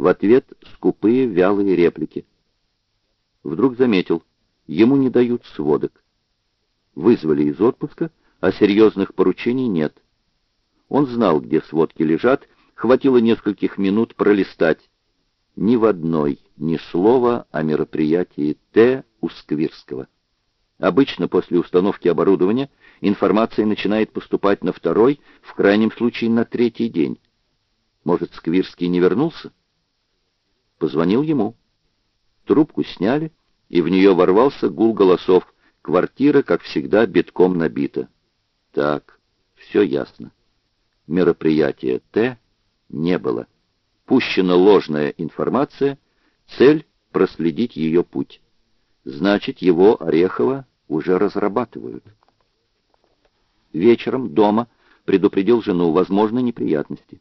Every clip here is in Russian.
В ответ скупые, вялые реплики. Вдруг заметил, ему не дают сводок. Вызвали из отпуска, а серьезных поручений нет. Он знал, где сводки лежат, хватило нескольких минут пролистать. Ни в одной ни слова о мероприятии Т. у Сквирского. Обычно после установки оборудования информация начинает поступать на второй, в крайнем случае на третий день. Может, Сквирский не вернулся? Позвонил ему. Трубку сняли, и в нее ворвался гул голосов. Квартира, как всегда, битком набита. Так, все ясно. Мероприятия Т не было. Пущена ложная информация, цель — проследить ее путь. Значит, его, Орехова, уже разрабатывают. Вечером дома предупредил жену, возможны неприятности.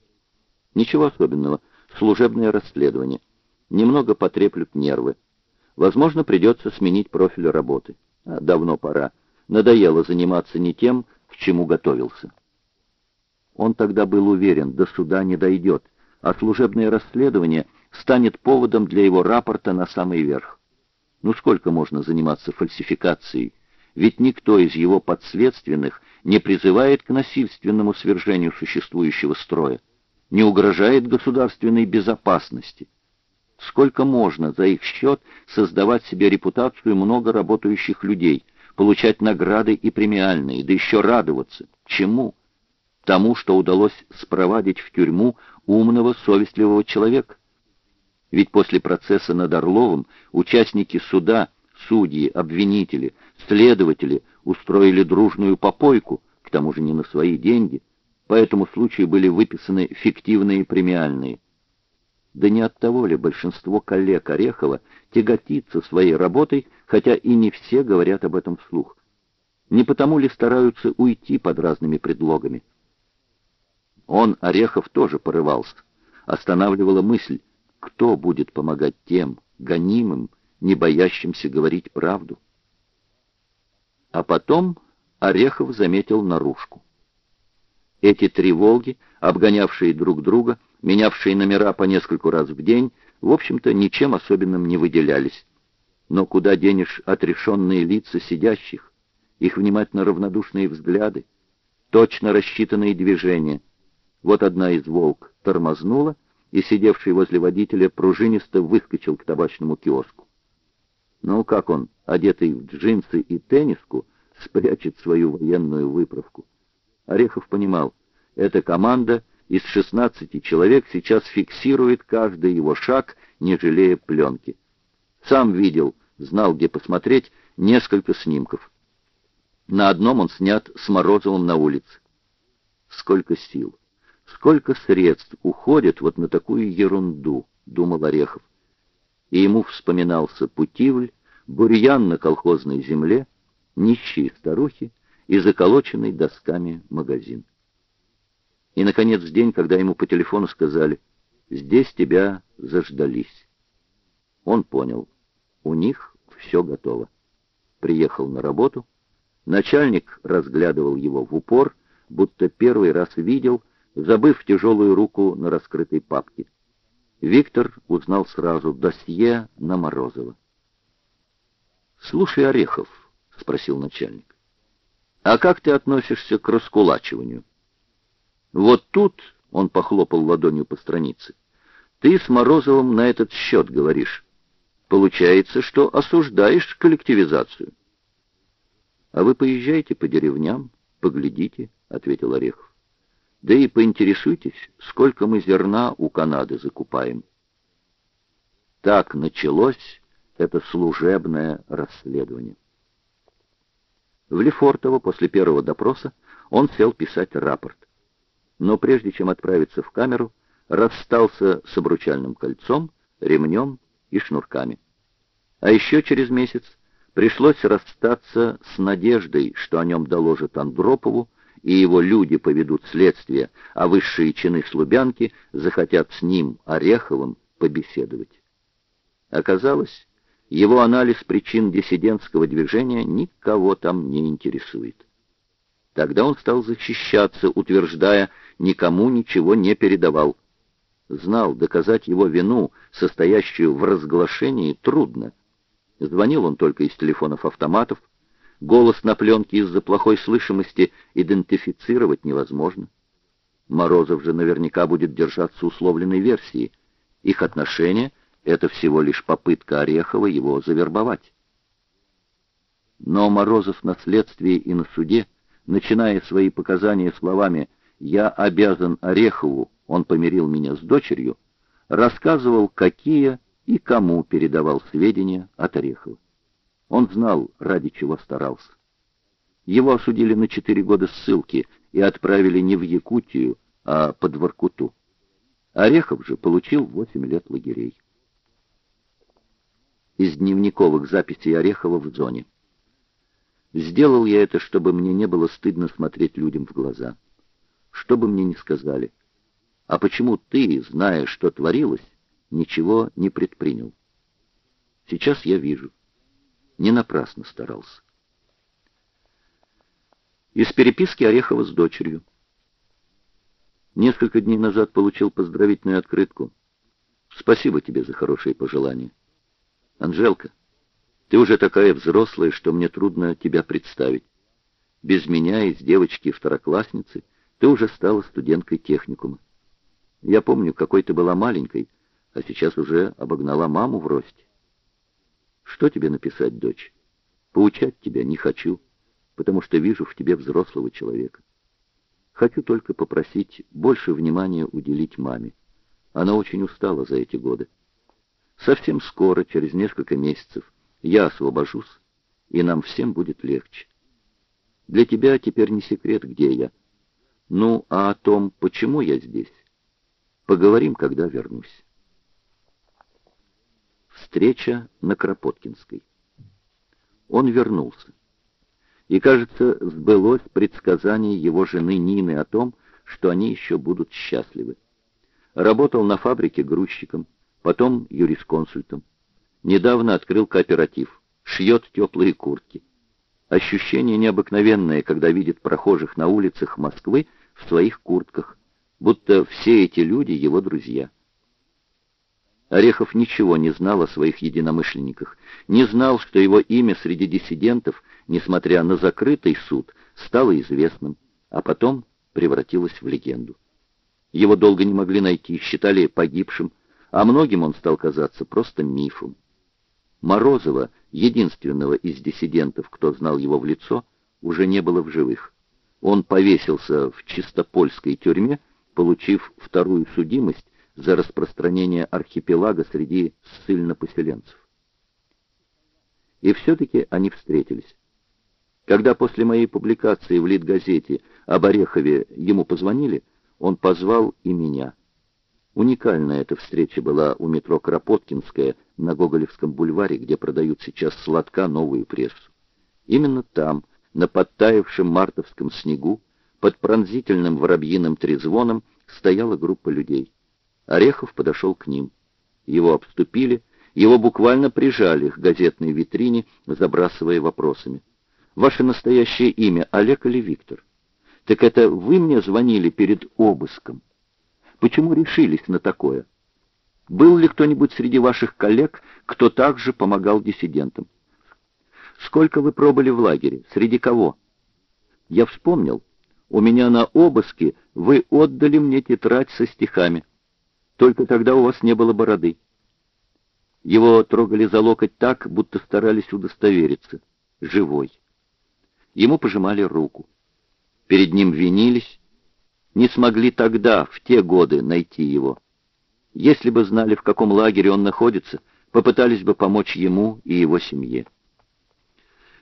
Ничего особенного, служебное расследование. Немного потреплют нервы. Возможно, придется сменить профиль работы. А давно пора. Надоело заниматься не тем, к чему готовился. Он тогда был уверен, до суда не дойдет, а служебное расследование станет поводом для его рапорта на самый верх. Ну сколько можно заниматься фальсификацией? Ведь никто из его подследственных не призывает к насильственному свержению существующего строя, не угрожает государственной безопасности. Сколько можно за их счет создавать себе репутацию много работающих людей, получать награды и премиальные, да еще радоваться? Чему? Тому, что удалось спровадить в тюрьму умного, совестливого человека. Ведь после процесса над Орловым участники суда, судьи, обвинители, следователи устроили дружную попойку, к тому же не на свои деньги, по этому случаю были выписаны фиктивные премиальные. Да не от того ли большинство коллег Орехова тяготится своей работой, хотя и не все говорят об этом вслух? Не потому ли стараются уйти под разными предлогами? Он, Орехов, тоже порывался. Останавливала мысль, кто будет помогать тем, гонимым, не боящимся говорить правду. А потом Орехов заметил наружку. Эти три «Волги», обгонявшие друг друга, менявшие номера по нескольку раз в день, в общем-то, ничем особенным не выделялись. Но куда денешь отрешенные лица сидящих, их внимательно равнодушные взгляды, точно рассчитанные движения. Вот одна из «Волк» тормознула, и сидевший возле водителя пружинисто выскочил к табачному киоску. Ну, как он, одетый в джинсы и тенниску, спрячет свою военную выправку? Орехов понимал, эта команда из 16 человек сейчас фиксирует каждый его шаг, не жалея пленки. Сам видел, знал, где посмотреть, несколько снимков. На одном он снят с Морозовым на улице. Сколько сил, сколько средств уходит вот на такую ерунду, думал Орехов. И ему вспоминался Путивль, бурьян на колхозной земле, нищие старухи и заколоченный досками магазин. И, наконец, день, когда ему по телефону сказали «Здесь тебя заждались». Он понял, у них все готово. Приехал на работу, начальник разглядывал его в упор, будто первый раз видел, забыв тяжелую руку на раскрытой папке. Виктор узнал сразу досье на Морозова. «Слушай, Орехов», — спросил начальник, — «а как ты относишься к раскулачиванию?» «Вот тут», — он похлопал ладонью по странице, — «ты с Морозовым на этот счет говоришь. Получается, что осуждаешь коллективизацию». «А вы поезжайте по деревням, поглядите», — ответил Орехов. «Да и поинтересуйтесь, сколько мы зерна у Канады закупаем». Так началось это служебное расследование. В Лефортово после первого допроса он сел писать рапорт. Но прежде чем отправиться в камеру, расстался с обручальным кольцом, ремнем и шнурками. А еще через месяц пришлось расстаться с надеждой, что о нем доложат Андропову, и его люди поведут следствие, а высшие чины Слубянки захотят с ним, Ореховым, побеседовать. Оказалось, его анализ причин диссидентского движения никого там не интересует. Тогда он стал защищаться, утверждая, никому ничего не передавал. Знал, доказать его вину, состоящую в разглашении, трудно. Звонил он только из телефонов автоматов, голос на пленке из-за плохой слышимости идентифицировать невозможно. Морозов же наверняка будет держаться условленной версии. Их отношения — это всего лишь попытка Орехова его завербовать. Но Морозов на следствии и на суде, начиная свои показания словами «Я обязан Орехову, он помирил меня с дочерью», рассказывал, какие и кому передавал сведения от Орехова. Он знал, ради чего старался. Его осудили на четыре года ссылки и отправили не в Якутию, а под Воркуту. Орехов же получил восемь лет лагерей. Из дневниковых записей Орехова в зоне. Сделал я это, чтобы мне не было стыдно смотреть людям в глаза. Что бы мне ни сказали. А почему ты, зная, что творилось, ничего не предпринял? Сейчас я вижу. Не напрасно старался. Из переписки Орехова с дочерью. Несколько дней назад получил поздравительную открытку. Спасибо тебе за хорошие пожелания. Анжелка, ты уже такая взрослая, что мне трудно тебя представить. Без меня из девочки-второклассницы ты уже стала студенткой техникума. Я помню, какой ты была маленькой, а сейчас уже обогнала маму в росте. Что тебе написать, дочь? Поучать тебя не хочу, потому что вижу в тебе взрослого человека. Хочу только попросить больше внимания уделить маме. Она очень устала за эти годы. Совсем скоро, через несколько месяцев, я освобожусь, и нам всем будет легче. Для тебя теперь не секрет, где я. Ну, а о том, почему я здесь, поговорим, когда вернусь. Встреча на Кропоткинской. Он вернулся. И, кажется, сбылось предсказание его жены Нины о том, что они еще будут счастливы. Работал на фабрике грузчиком, потом юрисконсультом. Недавно открыл кооператив, шьет теплые куртки. Ощущение необыкновенное, когда видит прохожих на улицах Москвы в своих куртках, будто все эти люди его друзья. Орехов ничего не знал о своих единомышленниках, не знал, что его имя среди диссидентов, несмотря на закрытый суд, стало известным, а потом превратилось в легенду. Его долго не могли найти, считали погибшим, а многим он стал казаться просто мифом. Морозова, единственного из диссидентов, кто знал его в лицо, уже не было в живых. Он повесился в чистопольской тюрьме, получив вторую судимость за распространение архипелага среди ссыльнопоселенцев. И все-таки они встретились. Когда после моей публикации в Литгазете об Орехове ему позвонили, он позвал и меня. Уникальная эта встреча была у метро Кропоткинская на Гоголевском бульваре, где продают сейчас сладка новую прессу. Именно там, на подтаявшем мартовском снегу, под пронзительным воробьиным трезвоном стояла группа людей. Орехов подошел к ним. Его обступили, его буквально прижали к газетной витрине, забрасывая вопросами. «Ваше настоящее имя Олег или Виктор? Так это вы мне звонили перед обыском?» Почему решились на такое? Был ли кто-нибудь среди ваших коллег, кто также помогал диссидентам? Сколько вы пробыли в лагере? Среди кого? Я вспомнил. У меня на обыске вы отдали мне тетрадь со стихами. Только тогда у вас не было бороды. Его трогали за локоть так, будто старались удостовериться. Живой. Ему пожимали руку. Перед ним винились, не смогли тогда, в те годы, найти его. Если бы знали, в каком лагере он находится, попытались бы помочь ему и его семье.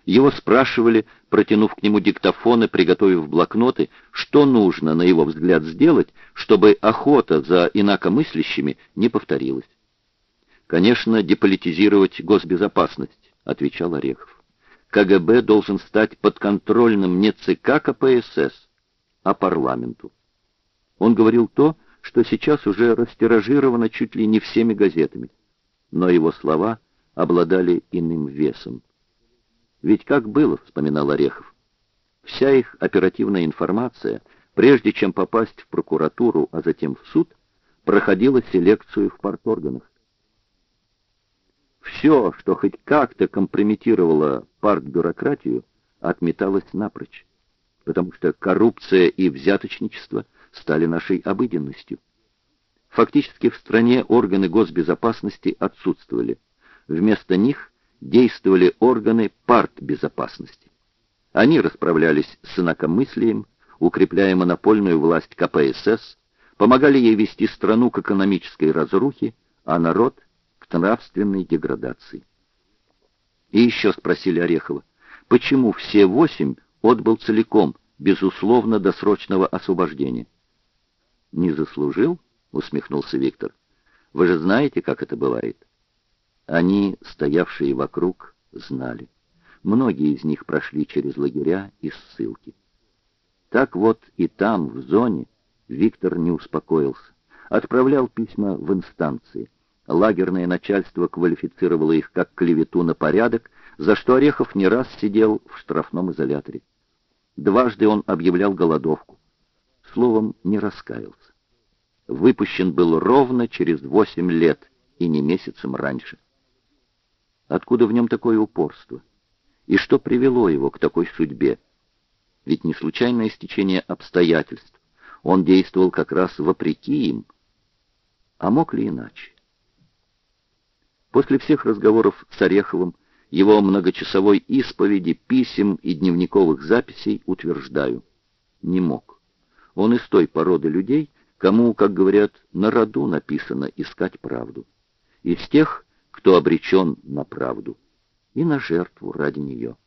Его спрашивали, протянув к нему диктофоны, приготовив блокноты, что нужно, на его взгляд, сделать, чтобы охота за инакомыслящими не повторилась. «Конечно, деполитизировать госбезопасность», — отвечал Орехов. «КГБ должен стать подконтрольным не ЦК КПСС, а парламенту. Он говорил то, что сейчас уже растиражировано чуть ли не всеми газетами, но его слова обладали иным весом. Ведь как было, вспоминал Орехов, вся их оперативная информация, прежде чем попасть в прокуратуру, а затем в суд, проходила селекцию в парторганах. Все, что хоть как-то компрометировало партбюрократию, отметалось напрочь, потому что коррупция и взяточничество стали нашей обыденностью. Фактически в стране органы госбезопасности отсутствовали. Вместо них действовали органы партбезопасности. Они расправлялись с инакомыслием, укрепляя монопольную власть КПСС, помогали ей вести страну к экономической разрухе, а народ — к нравственной деградации. И еще спросили Орехова, почему все восемь отбыл целиком, безусловно, досрочного освобождения? «Не заслужил?» — усмехнулся Виктор. «Вы же знаете, как это бывает?» Они, стоявшие вокруг, знали. Многие из них прошли через лагеря и ссылки. Так вот и там, в зоне, Виктор не успокоился. Отправлял письма в инстанции. Лагерное начальство квалифицировало их как клевету на порядок, за что Орехов не раз сидел в штрафном изоляторе. Дважды он объявлял голодовку. Словом, не раскаялся. Выпущен был ровно через восемь лет, и не месяцем раньше. Откуда в нем такое упорство? И что привело его к такой судьбе? Ведь не случайное стечение обстоятельств. Он действовал как раз вопреки им. А мог ли иначе? После всех разговоров с Ореховым, его многочасовой исповеди, писем и дневниковых записей утверждаю, не мог. Он из той породы людей, кому, как говорят, на роду написано искать правду. Из тех, кто обречен на правду и на жертву ради нее.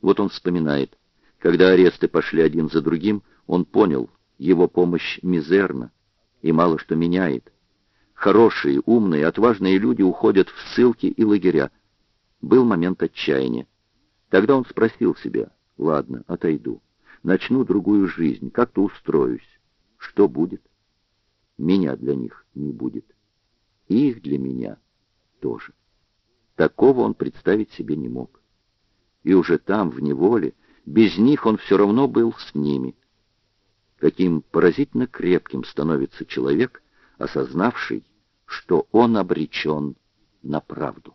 Вот он вспоминает, когда аресты пошли один за другим, он понял, его помощь мизерна и мало что меняет. Хорошие, умные, отважные люди уходят в ссылки и лагеря. Был момент отчаяния. Тогда он спросил себя, ладно, отойду, начну другую жизнь, как-то устроюсь. Что будет? Меня для них не будет. Их для меня тоже. Такого он представить себе не мог. И уже там, в неволе, без них он все равно был с ними. Каким поразительно крепким становится человек, осознавший, что он обречен на правду.